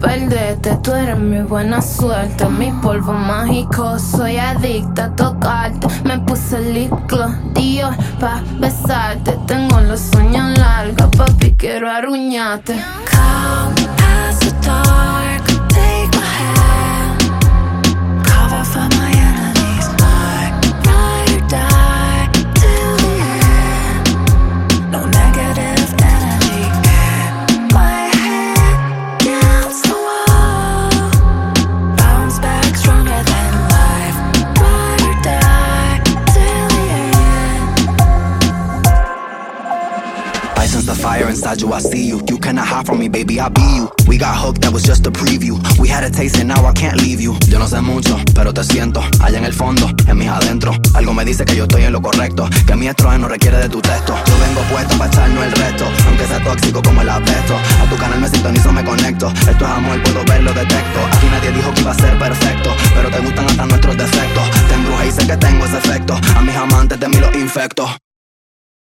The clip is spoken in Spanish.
Perderte. Tú eres mi buena suerte, mi polvo mágico. Soy adicta a tocarte. Me puse el Dios, pa' besarte. Tengo los sueños largos, papi, quiero arruñarte. The fire inside you, I see you. You cannot hide from me, baby, I be you. We got hooked, that was just a preview. We had a taste and now I can't leave you. Yo no sé mucho, pero te siento. Allá en el fondo, en mis adentro. Algo me dice que yo estoy en lo correcto. Que mi estrógeno requiere de tu texto. Yo vengo puesto para echarnos el resto. Aunque sea tóxico como el asbesto. A tu canal me sintonizo, me conecto. Esto es amor, puedo verlo, detecto. Aquí nadie dijo que iba a ser perfecto. Pero te gustan hasta nuestros defectos. Te embruja y sé que tengo ese efecto. A mis amantes de mí los infecto.